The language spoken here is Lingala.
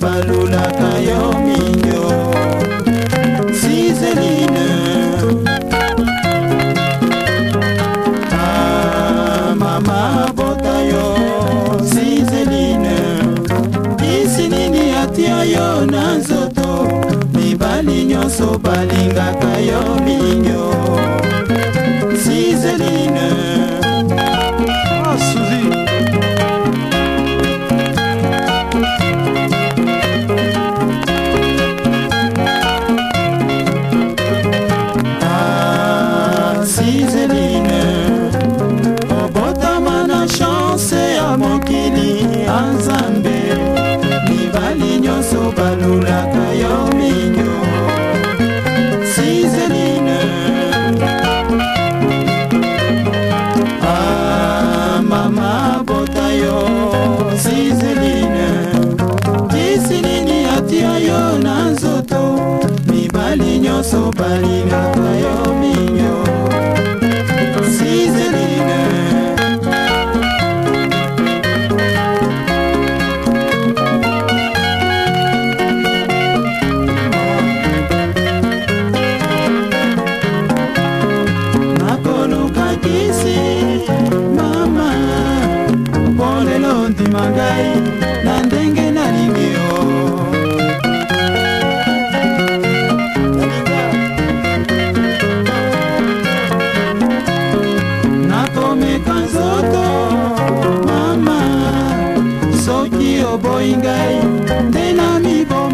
balulaka yo minyo sizeline yo na nzoto mibali nyonso balingaka yo mingi sizeline nakolulaka yo minyo sizeline ah, mama bota yo sizeline tisinini atia yo na nzoto mibali nyonso balingaka yo minyo sizeline nakisi mama mpo lelo ndima ngai na ndenge nalingi yo nakomeka nzoto mama soki oboyi ngai nde na mibo